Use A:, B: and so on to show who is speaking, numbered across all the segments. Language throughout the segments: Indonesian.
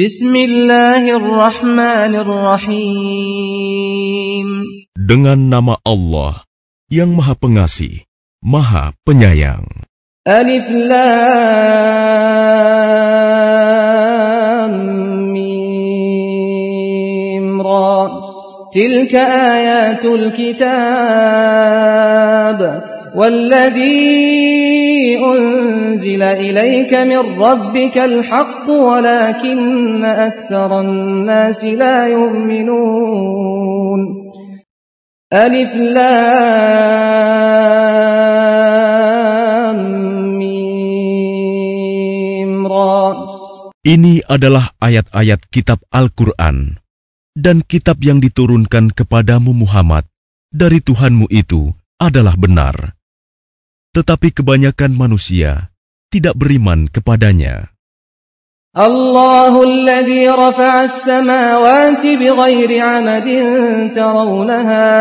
A: Bismillahirrahmanirrahim.
B: Dengan nama Allah yang Maha Pengasih, Maha Penyayang.
A: Alif Lam Mim Ra. Tilka ayatul kitab. Walladhi أنزل إليك من ربك الحق ولكن أكثر الناس لا يؤمنون ألف لام ميم را
B: Ini adalah ayat-ayat kitab Al-Quran dan kitab yang diturunkan kepadamu Muhammad dari Tuhanmu itu adalah benar tetapi kebanyakan manusia tidak beriman kepadanya.
A: Rafa'a as-samawati bighairi 'amadin tarawnaha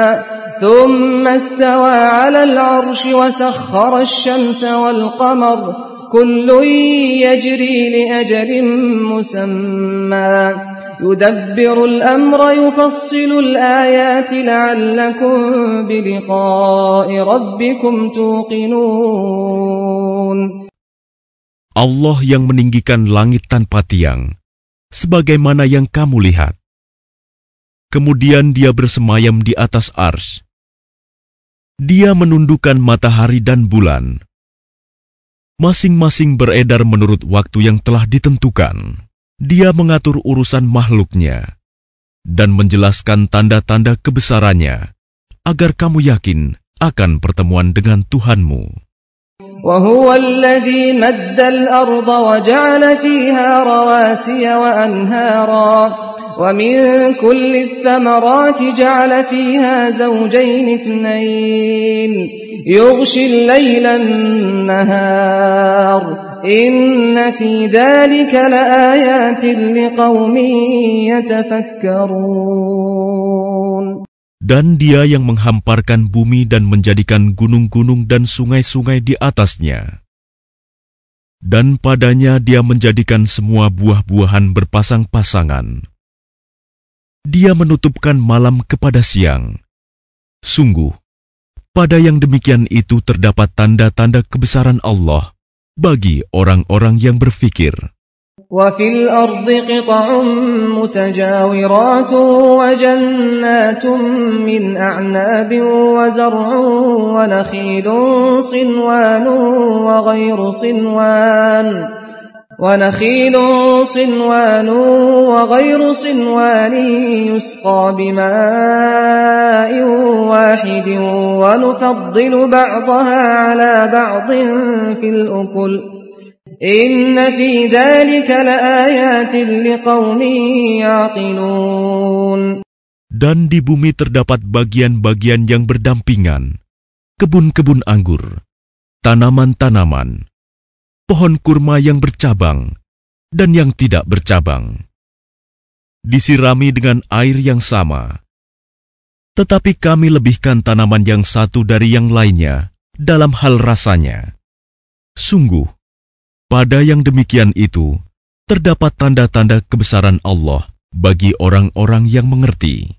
A: thumma istawa 'ala al-'arshi wa sakhkhara asy-syamsa wal-qamar kullun yajri li ajalin musamma يدبر الأمر يفصل الآيات لعلكم بلقاء ربكم توقنون
B: Allah yang meninggikan langit tanpa tiang, sebagaimana yang kamu lihat. Kemudian dia bersemayam di atas ars. Dia menundukkan matahari dan bulan. Masing-masing beredar menurut waktu yang telah ditentukan. Dia mengatur urusan makhluknya dan menjelaskan tanda-tanda kebesarannya agar kamu yakin akan pertemuan dengan Tuhanmu.
A: وهو الذي مد الأرض وجعل فيها رواسي وأنهارا ومن كل الثمرات جعل فيها زوجين اثنين يغشي الليل النهار Inna fi liqaumin yatafakkarun.
B: Dan dia yang menghamparkan bumi dan menjadikan gunung-gunung dan sungai-sungai di atasnya. Dan padanya dia menjadikan semua buah-buahan berpasang-pasangan. Dia menutupkan malam kepada siang. Sungguh, pada yang demikian itu terdapat tanda-tanda kebesaran Allah – bagi orang-orang yang berfikir.
A: وفي الأرض قطع متجاورات وجنات من أعناب وزرع ونخيل صنوان وغير صنوان ونخيل صنوان وغير صنوان يسقى بماء واحد ونفضل بعضها على بعض في الأكل إن في ذلك لآيات لقوم يعقلون
B: Dan di bumi terdapat bagian-bagian yang berdampingan, kebun-kebun anggur, tanaman-tanaman, pohon kurma yang bercabang dan yang tidak bercabang. Disirami dengan air yang sama. Tetapi kami lebihkan tanaman yang satu dari yang lainnya dalam hal rasanya. Sungguh, pada yang demikian itu, terdapat tanda-tanda kebesaran Allah bagi orang-orang yang mengerti.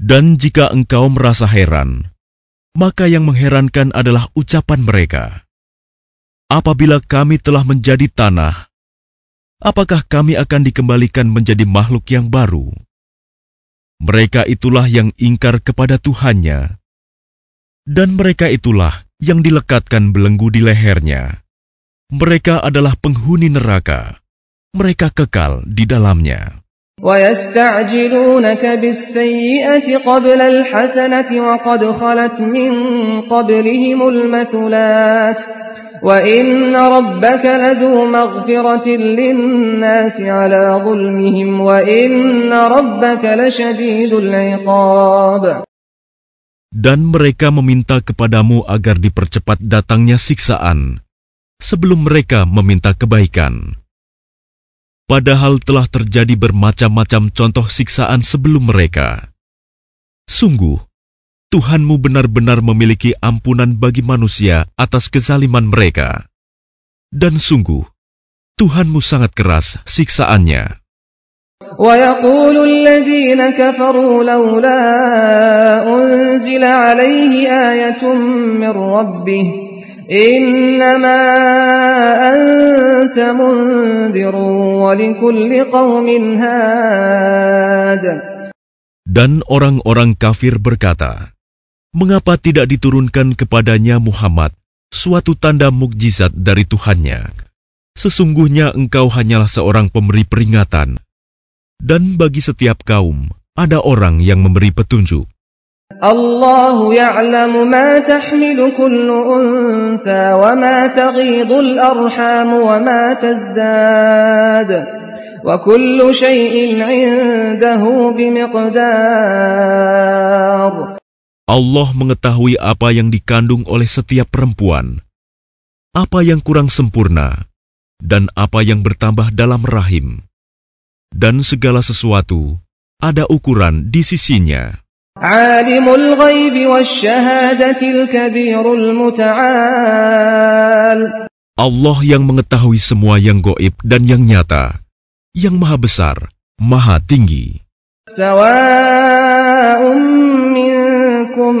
B: Dan jika engkau merasa heran, maka yang mengherankan adalah ucapan mereka. Apabila kami telah menjadi tanah, apakah kami akan dikembalikan menjadi makhluk yang baru? Mereka itulah yang ingkar kepada Tuhannya, dan mereka itulah yang dilekatkan belenggu di lehernya. Mereka adalah penghuni neraka. Mereka kekal di dalamnya.
A: ويستعجلونك بالسيئة قبل الحسنة وقد خلت من قبلهم المثلات وإن ربك لذو مغفرة للناس على ظلمهم وإن ربك لشديد العقاب
B: Dan mereka meminta kepadamu agar dipercepat datangnya siksaan, sebelum mereka meminta kebaikan. Padahal telah terjadi bermacam-macam contoh siksaan sebelum mereka. Sungguh, Tuhanmu benar-benar memiliki ampunan bagi manusia atas kezaliman mereka. Dan sungguh, Tuhanmu sangat keras siksaannya.
A: ويقول الذين كفروا لولا أنزل عليه آية من ربه إنما أنت منذر ولكل قوم هاد
B: Dan orang-orang kafir berkata, Mengapa tidak diturunkan kepadanya Muhammad suatu tanda mukjizat dari Tuhannya? Sesungguhnya engkau hanyalah seorang pemberi peringatan, dan bagi setiap kaum ada orang yang memberi petunjuk.
A: الله يعلم ما تحمل كل أنثى وما تغيض الأرحام وما تزداد وكل شيء عنده بمقدار
B: Allah mengetahui apa yang dikandung oleh setiap perempuan, apa yang kurang sempurna, dan apa yang bertambah dalam rahim. Dan segala sesuatu ada ukuran di sisinya.
A: عالم الغيب والشهادة الكبير المتعال
B: Allah yang mengetahui semua yang goib dan yang nyata, yang maha besar, maha tinggi.
A: سواء منكم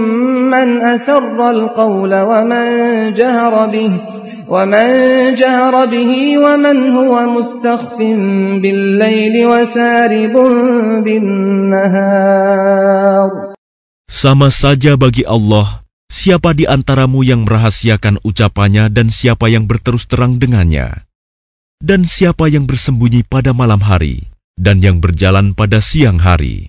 A: من أسر القول ومن جهر به ومن جهر به ومن هو مستخف بالليل وسارب بالنهار
B: Sama saja bagi Allah, siapa di antaramu yang merahasiakan ucapannya dan siapa yang berterus terang dengannya, dan siapa yang bersembunyi pada malam hari, dan yang berjalan pada siang hari.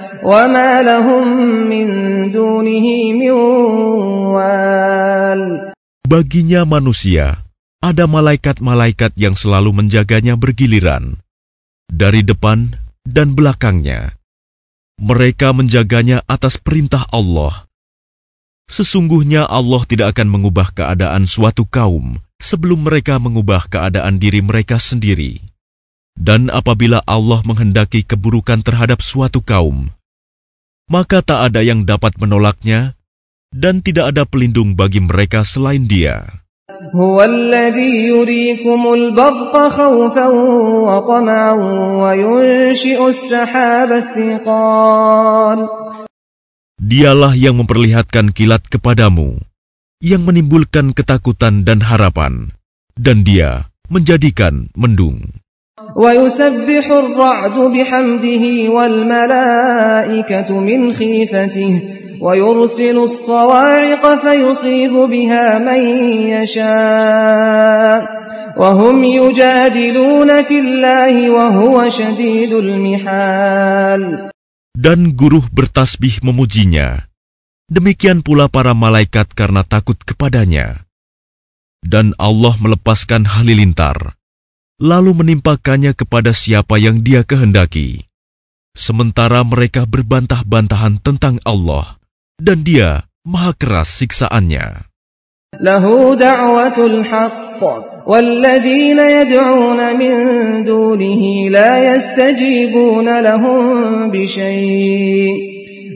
A: وما لهم من دونه من وال
B: Baginya manusia, ada malaikat-malaikat yang selalu menjaganya bergiliran, dari depan dan belakangnya. Mereka menjaganya atas perintah Allah. Sesungguhnya Allah tidak akan mengubah keadaan suatu kaum sebelum mereka mengubah keadaan diri mereka sendiri. Dan apabila Allah menghendaki keburukan terhadap suatu kaum, maka tak ada yang dapat menolaknya, dan tidak ada pelindung bagi mereka selain Dia. Dialah yang memperlihatkan kilat kepadamu, yang menimbulkan ketakutan dan harapan, dan Dia menjadikan mendung.
A: ويسبح الرعد بحمده والملائكة من خيفته ويرسل الصواعق فيصيب بها من يشاء وهم يجادلون في الله وهو شديد المحال
B: Dan guruh bertasbih memujinya. Demikian pula para malaikat karena takut kepadanya. Dan Allah melepaskan halilintar, lalu menimpakannya kepada siapa yang dia kehendaki. Sementara mereka berbantah-bantahan tentang Allah, dan dia maha keras siksaannya.
A: Lahu da'watul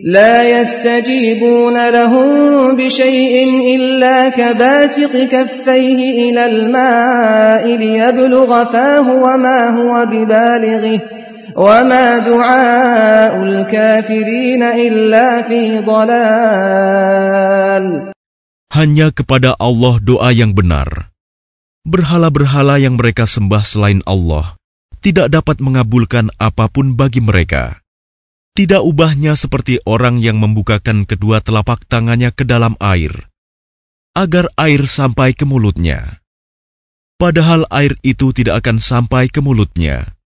A: لا يستجيبون لهم بشيء إلا كباسط كفيه إلى الماء ليبلغ فاه وما هو ببالغه وما دعاء الكافرين إلا في ضلال
B: Hanya kepada Allah doa yang benar. Berhala-berhala yang mereka sembah selain Allah tidak dapat mengabulkan apapun bagi mereka. Tidak ubahnya seperti orang yang membukakan kedua telapak tangannya ke dalam air, agar air sampai ke mulutnya. Padahal air itu tidak akan sampai ke mulutnya.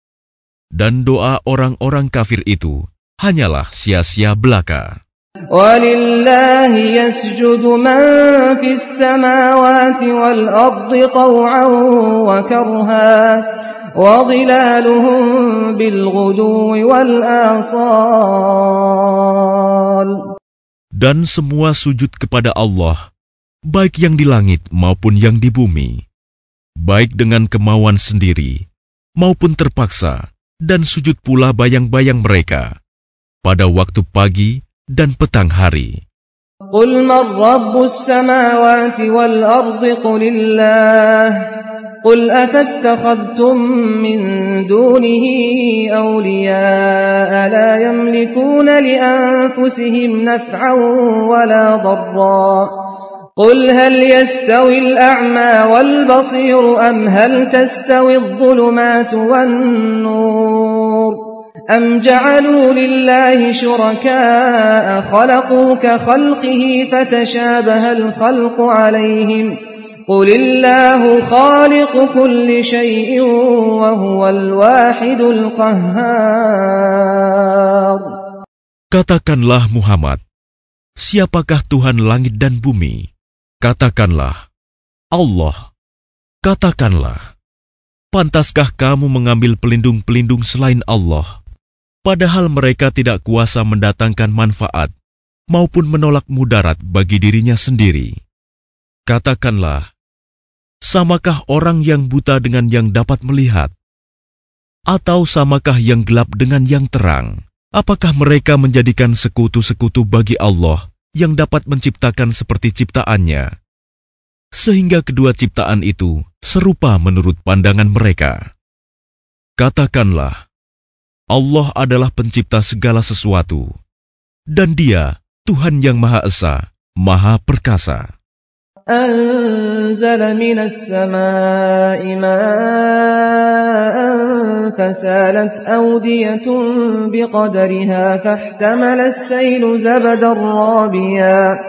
B: Dan doa orang-orang kafir itu hanyalah sia-sia belaka.
A: ولله يسجد من في السماوات والأرض طوعا وكرها وظلالهم بالغدو والآصال
B: Dan semua sujud kepada Allah, baik yang di langit maupun yang di bumi, baik dengan kemauan sendiri maupun terpaksa, dan sujud pula bayang-bayang mereka pada waktu pagi dan petang hari.
A: قل من رب السماوات والأرض قل الله قل أفاتخذتم من دونه أولياء لا يملكون لأنفسهم نفعا ولا ضرا قل هل يستوي الأعمى والبصير أم هل تستوي الظلمات والنور أم جعلوا لله شركاء خلقوا كخلقه فتشابه الخلق عليهم قل الله خالق كل شيء وهو الواحد القهار
B: Katakanlah Muhammad, siapakah Tuhan langit dan bumi? Katakanlah, Allah. Katakanlah, pantaskah kamu mengambil pelindung-pelindung selain Allah? Padahal mereka tidak kuasa mendatangkan manfaat maupun menolak mudarat bagi dirinya sendiri. Katakanlah, samakah orang yang buta dengan yang dapat melihat? Atau samakah yang gelap dengan yang terang? Apakah mereka menjadikan sekutu-sekutu bagi Allah yang dapat menciptakan seperti ciptaannya? Sehingga kedua ciptaan itu serupa menurut pandangan mereka. Katakanlah, Allah adalah pencipta segala sesuatu, dan Dia Tuhan yang Maha Esa, Maha Perkasa.
A: أنزل من السماء ماء فسالت أودية بقدرها فاحتمل السيل زبدا رابيا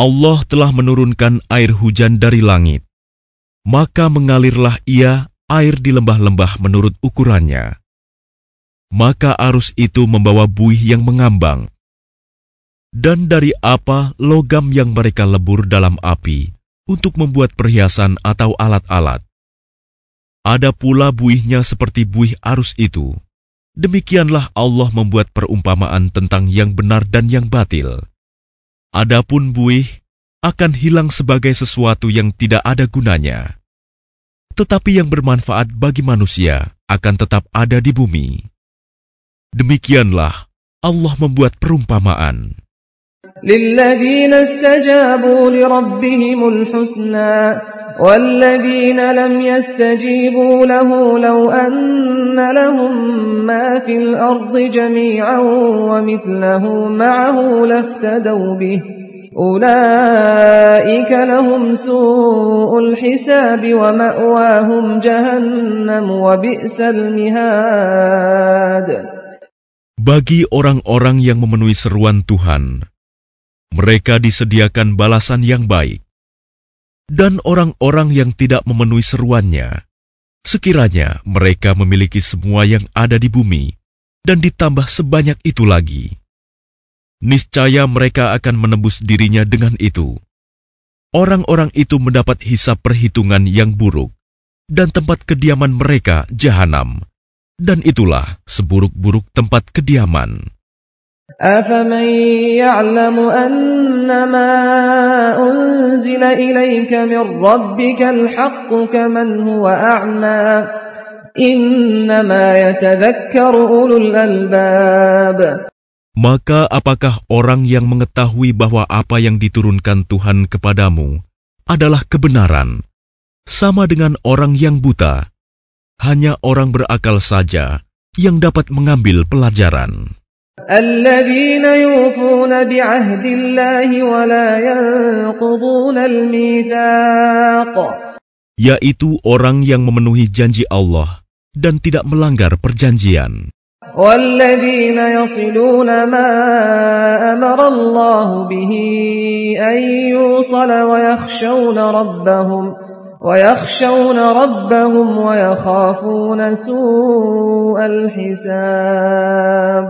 B: Allah telah menurunkan air hujan dari langit, maka mengalirlah ia air di lembah-lembah menurut ukurannya. Maka arus itu membawa buih yang mengambang, dan dari apa logam yang mereka lebur dalam api untuk membuat perhiasan atau alat-alat. Ada pula buihnya seperti buih arus itu. Demikianlah Allah membuat perumpamaan tentang yang benar dan yang batil. Adapun buih akan hilang sebagai sesuatu yang tidak ada gunanya. Tetapi yang bermanfaat bagi manusia akan tetap ada di bumi. Demikianlah Allah membuat perumpamaan.
A: للذين استجابوا لربهم الحسنى والذين لم يستجيبوا له لو أن لهم ما في الأرض جميعا ومثله معه لافتدوا به أولئك لهم سوء الحساب ومأواهم جهنم وبئس المهاد
B: Bagi orang-orang yang memenuhi seruan Tuhan, mereka disediakan balasan yang baik. Dan orang-orang yang tidak memenuhi seruannya, sekiranya mereka memiliki semua yang ada di bumi dan ditambah sebanyak itu lagi, niscaya mereka akan menembus dirinya dengan itu. Orang-orang itu mendapat hisap perhitungan yang buruk, dan tempat kediaman mereka jahanam, dan itulah seburuk-buruk tempat kediaman.
A: أفمن يعلم أنما أنزل إليك من ربك الحق كمن هو أعمى إنما يتذكر أولو الألباب
B: Maka apakah orang yang mengetahui bahwa apa yang diturunkan Tuhan kepadamu adalah kebenaran, sama dengan orang yang buta? Hanya orang berakal saja yang dapat mengambil pelajaran.
A: الذين يوفون بعهد الله ولا ينقضون الميثاق
B: Yaitu orang yang memenuhi janji Allah dan tidak melanggar perjanjian.
A: والذين يصلون ما أمر الله به أن يوصل ويخشون ربهم ويخشون ربهم ويخافون سوء الحساب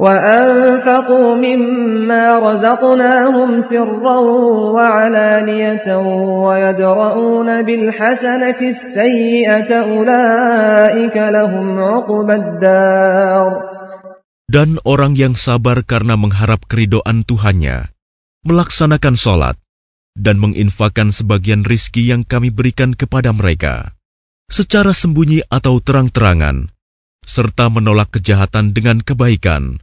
A: وأنفقوا مما رزقناهم سرا وعلانية ويدرؤون بالحسنة السيئة أولئك لهم عقبى الدار
B: Dan orang yang sabar karena mengharap keridoan Tuhannya, melaksanakan sholat, dan menginfakkan sebagian rizki yang kami berikan kepada mereka, secara sembunyi atau terang-terangan, serta menolak kejahatan dengan kebaikan,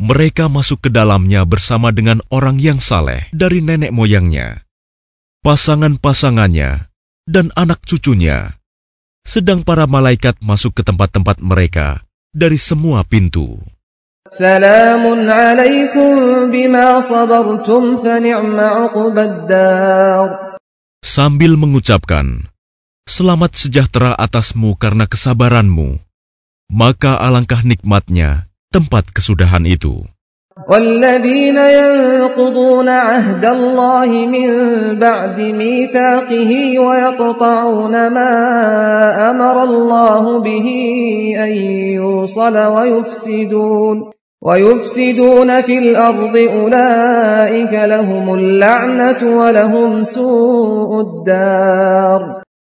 B: Mereka masuk ke dalamnya bersama dengan orang yang saleh dari nenek moyangnya, pasangan-pasangannya, dan anak cucunya. Sedang para malaikat masuk ke tempat-tempat mereka dari semua pintu. Sambil mengucapkan, Selamat sejahtera atasmu karena kesabaranmu, maka alangkah nikmatnya tempat kesudahan itu.
A: والذين ينقضون عهد الله من بعد ميثاقه ويقطعون ما أمر الله به أن يوصل ويفسدون ويفسدون في الأرض أولئك لهم اللعنة ولهم سوء الدار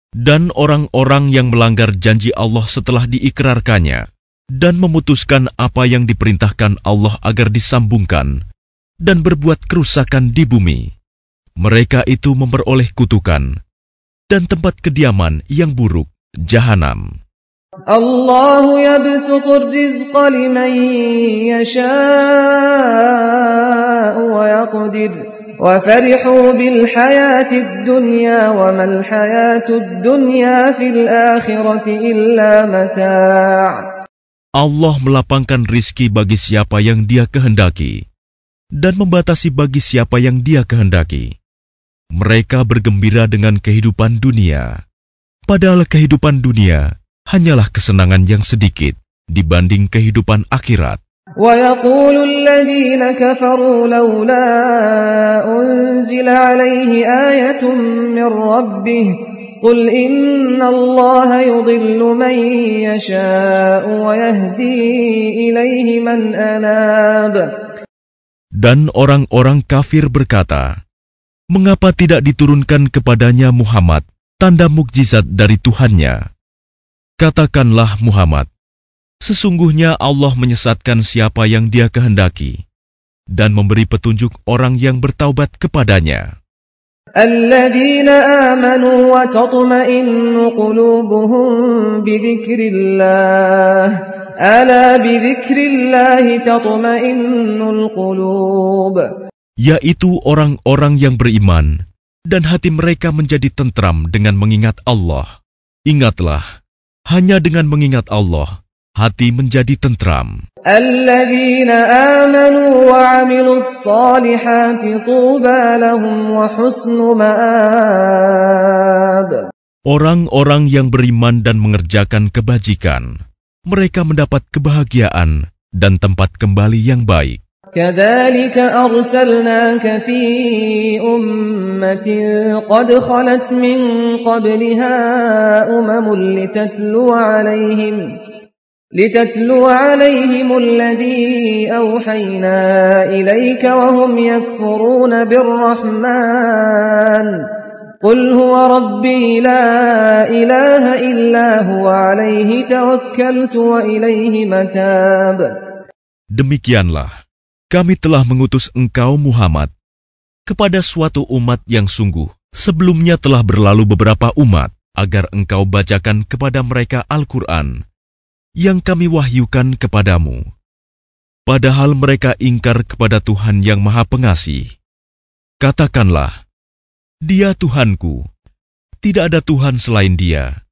B: Dan orang-orang yang melanggar janji Allah setelah diikrarkannya dan memutuskan apa yang diperintahkan Allah agar disambungkan dan berbuat kerusakan di bumi. Mereka itu memperoleh kutukan dan tempat kediaman yang buruk, jahanam.
A: Allah yabsutur rizqa liman yasha'u wa yaqdir wa farihu bil.
B: Allah melapangkan rizki bagi siapa yang dia kehendaki dan membatasi bagi siapa yang dia kehendaki. Mereka bergembira dengan kehidupan dunia, padahal kehidupan dunia hanyalah kesenangan yang sedikit dibanding kehidupan akhirat.
A: ويقول الذين كفروا لولا أنزل عليه آية من ربه قل إن الله يضل من يشاء ويهدي إليه من أناب
B: Dan orang-orang kafir berkata, Mengapa tidak diturunkan kepadanya Muhammad tanda mukjizat dari Tuhannya? Katakanlah Muhammad, sesungguhnya Allah menyesatkan siapa yang dia kehendaki dan memberi petunjuk orang yang bertaubat kepadanya.
A: الذين آمنوا وتطمئن قلوبهم بذكر الله ألا بذكر الله تطمئن القلوب
B: Yaitu orang-orang yang beriman dan hati mereka menjadi tentram dengan mengingat Allah. Ingatlah, Hanya dengan mengingat Allah, hati menjadi tentram.
A: الذين آمنوا وعملوا الصالحات طوبى لهم وحسن مآب
B: Orang-orang yang beriman dan mengerjakan kebajikan, mereka mendapat kebahagiaan dan tempat kembali yang baik.
A: كذلك أرسلناك في أمة قد خلت من قبلها أمم لتتلو عليهم لتتلو عليهم الذي أوحينا إليك وهم يكفرون بالرحمن قل هو ربي لا إله إلا هو عليه توكلت وإليه متاب
B: Demikianlah, kami telah mengutus engkau Muhammad kepada suatu umat yang sungguh sebelumnya telah berlalu beberapa umat agar engkau bacakan kepada mereka Al-Quran yang kami wahyukan kepadamu. Padahal mereka ingkar kepada Tuhan yang Maha Pengasih. Katakanlah, Dia Tuhanku, tidak ada Tuhan selain Dia.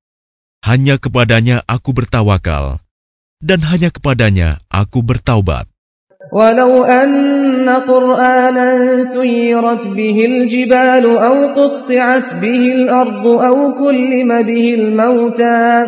B: Hanya kepadanya aku bertawakal, dan hanya kepadanya aku bertaubat.
A: ولو أن قرآنا سيرت به الجبال أو قطعت به الأرض أو كلم به الموتى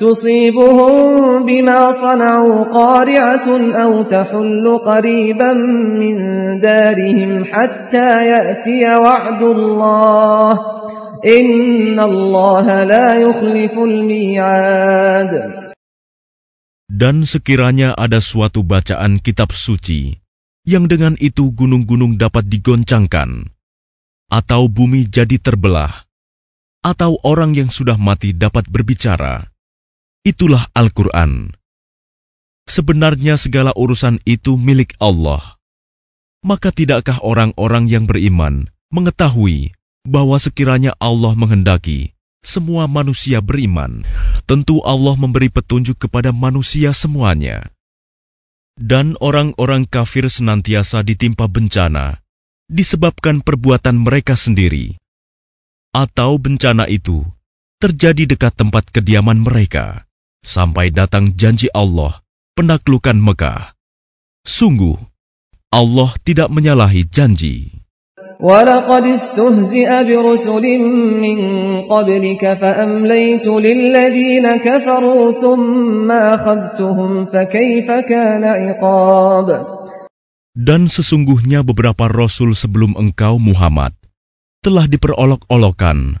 A: تصيبهم بما صنعوا قارعة أو تحل قريبا من دارهم حتى يأتي وعد الله إن الله لا يخلف الميعاد
B: Dan sekiranya ada suatu bacaan kitab suci, yang dengan itu gunung-gunung dapat digoncangkan, atau bumi jadi terbelah, atau orang yang sudah mati dapat berbicara, itulah Al-Quran. Sebenarnya segala urusan itu milik Allah. Maka tidakkah orang-orang yang beriman mengetahui bahwa sekiranya Allah menghendaki semua manusia beriman, tentu Allah memberi petunjuk kepada manusia semuanya. Dan orang-orang kafir senantiasa ditimpa bencana disebabkan perbuatan mereka sendiri. Atau bencana itu terjadi dekat tempat kediaman mereka, sampai datang janji Allah penaklukan Mekah. Sungguh, Allah tidak menyalahi janji.
A: ولقد استهزئ برسل من قبلك فأمليت للذين كفروا ثم أخذتهم فكيف كان عقاب
B: Dan sesungguhnya beberapa rasul sebelum engkau Muhammad telah diperolok-olokan.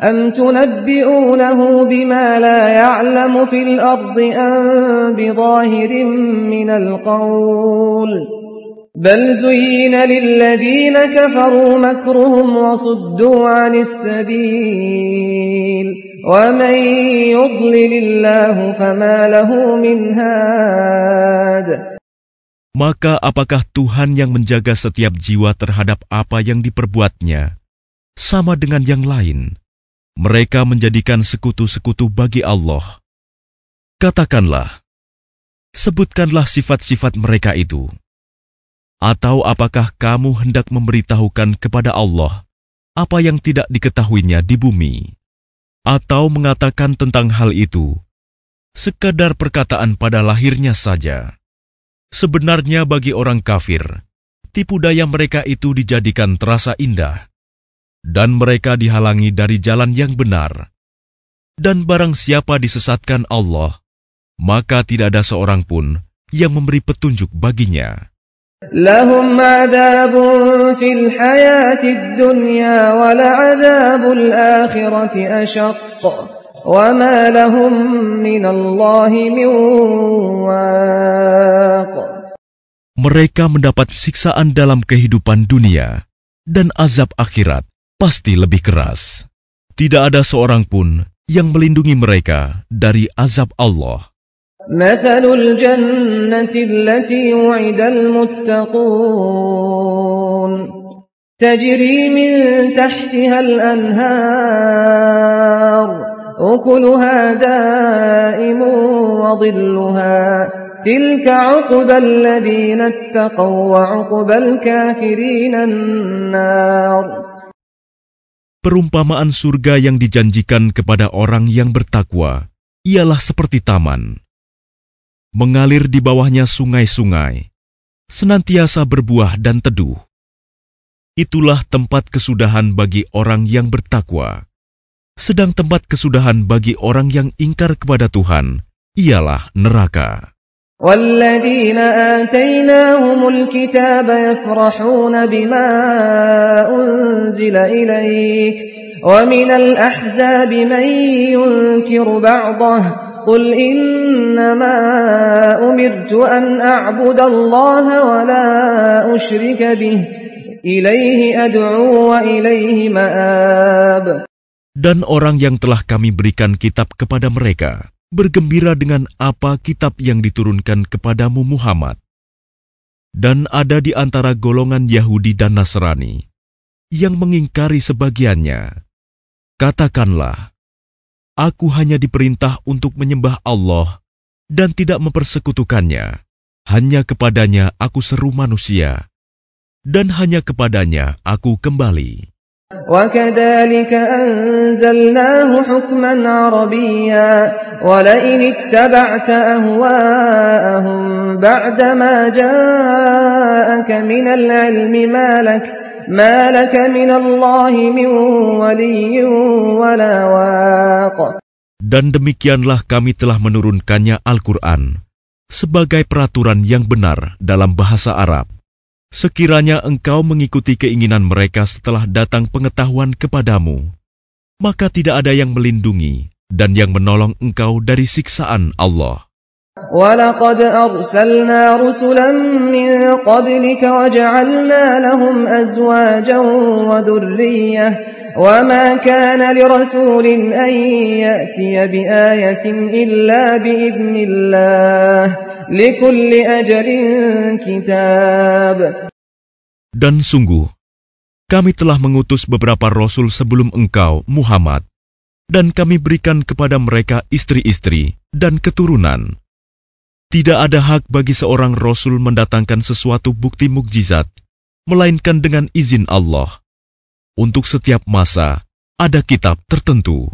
A: أم تنبئونه بما لا يعلم في الأرض أم بظاهر من القول بل زين للذين كفروا مكرهم وصدوا عن السبيل ومن يضلل الله فما له من هاد
B: Maka apakah Tuhan yang menjaga setiap jiwa terhadap apa yang diperbuatnya sama dengan yang lain? mereka menjadikan sekutu-sekutu bagi Allah. Katakanlah, sebutkanlah sifat-sifat mereka itu. Atau apakah kamu hendak memberitahukan kepada Allah apa yang tidak diketahuinya di bumi? Atau mengatakan tentang hal itu, sekadar perkataan pada lahirnya saja. Sebenarnya bagi orang kafir, tipu daya mereka itu dijadikan terasa indah, dan mereka dihalangi dari jalan yang benar. Dan barang siapa disesatkan Allah, maka tidak ada seorang pun yang memberi petunjuk baginya.
A: لهم عذاب في الحياة الدنيا ولعذاب الآخرة أشق وما لهم من الله من واق
B: Mereka mendapat siksaan dalam kehidupan dunia, dan azab akhirat pasti lebih keras. Tidak ada seorang pun yang melindungi mereka dari azab Allah.
A: مثل الجنة التي وعد المتقون تجري من تحتها الأنهار أكلها دائم وظلها تلك عقبى الذين اتقوا وعقبى الكافرين النار
B: Perumpamaan surga yang dijanjikan kepada orang yang bertakwa ialah seperti taman. Mengalir di bawahnya sungai-sungai, senantiasa berbuah dan teduh. Itulah tempat kesudahan bagi orang yang bertakwa. Sedang tempat kesudahan bagi orang yang ingkar kepada Tuhan ialah neraka.
A: والذين آتيناهم الكتاب يفرحون بما أنزل إليك ومن الأحزاب من ينكر بعضه قل إنما أمرت أن أعبد الله ولا أشرك به إليه أدعو وإليه مآب
B: Dan orang yang telah kami berikan kitab kepada mereka, bergembira dengan apa kitab yang diturunkan kepadamu Muhammad. Dan ada di antara golongan Yahudi dan Nasrani yang mengingkari sebagiannya. Katakanlah, aku hanya diperintah untuk menyembah Allah dan tidak mempersekutukannya. Hanya kepadanya aku seru manusia, dan hanya kepadanya aku kembali.
A: وكذلك أنزلناه حكما عربيا ولئن اتبعت أهواءهم بعدما جاءك من العلم ما لك ما لك من الله من ولي ولا واق
B: Dan demikianlah kami telah menurunkannya Al-Quran sebagai peraturan yang benar dalam bahasa Arab. Sekiranya engkau mengikuti keinginan mereka setelah datang pengetahuan kepadamu, maka tidak ada yang melindungi dan yang menolong engkau dari siksaan Allah.
A: ولقد أرسلنا رسلا من قبلك وجعلنا لهم أزواجا وذرية وما كان لرسول أن يأتي بآية إلا بإذن الله
B: dan sungguh, kami telah mengutus beberapa rasul sebelum engkau, Muhammad, dan kami berikan kepada mereka istri-istri dan keturunan. Tidak ada hak bagi seorang rasul mendatangkan sesuatu bukti mukjizat, melainkan dengan izin Allah. Untuk setiap masa, ada kitab tertentu.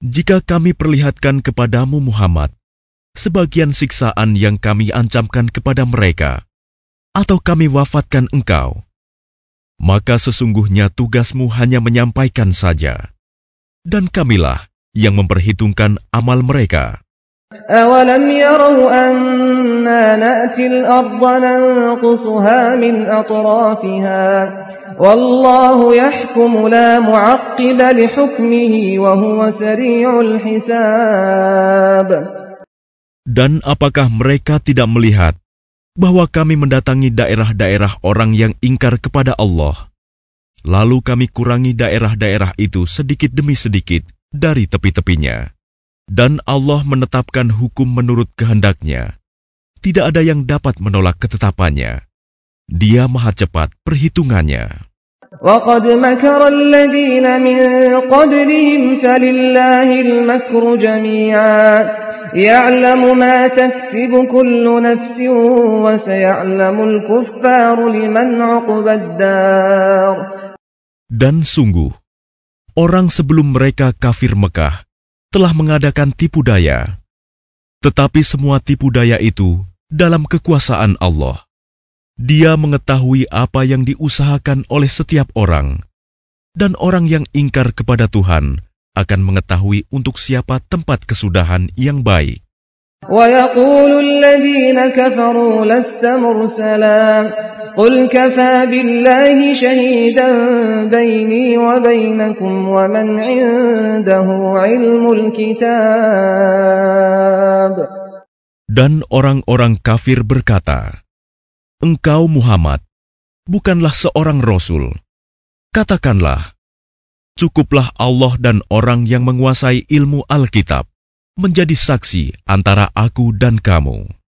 B: jika kami perlihatkan kepadamu Muhammad sebagian siksaan yang kami ancamkan kepada mereka, atau kami wafatkan engkau, maka sesungguhnya tugasmu hanya menyampaikan saja. Dan kamilah yang memperhitungkan amal mereka.
A: أولم يروا أنا نأتي الأرض ننقصها من أطرافها والله يحكم لا معقب لحكمه وهو سريع الحساب
B: Dan apakah mereka tidak melihat bahwa kami mendatangi daerah-daerah orang yang ingkar kepada Allah, lalu kami kurangi daerah-daerah itu sedikit demi sedikit dari tepi-tepinya. Dan Allah menetapkan hukum menurut kehendaknya. Tidak ada yang dapat menolak ketetapannya. Dia maha cepat perhitungannya.
A: وقد مكر الذين من قبلهم فلله المكر جميعا يعلم ما تكسب كل نفس وسيعلم الكفار لمن عقبى الدار
B: Dan sungguh, orang sebelum mereka kafir Mekah telah mengadakan tipu daya. Tetapi semua tipu daya itu dalam kekuasaan Allah. Dia mengetahui apa yang diusahakan oleh setiap orang, dan orang yang ingkar kepada Tuhan akan mengetahui untuk siapa tempat kesudahan yang baik.
A: ويقول الذين كفروا لست مرسلا قل كفى بالله شهيدا بيني وبينكم ومن عنده علم الكتاب
B: Dan orang-orang kafir berkata, Engkau Muhammad, bukanlah seorang Rasul. Katakanlah, cukuplah Allah dan orang yang menguasai ilmu Alkitab menjadi saksi antara aku dan kamu.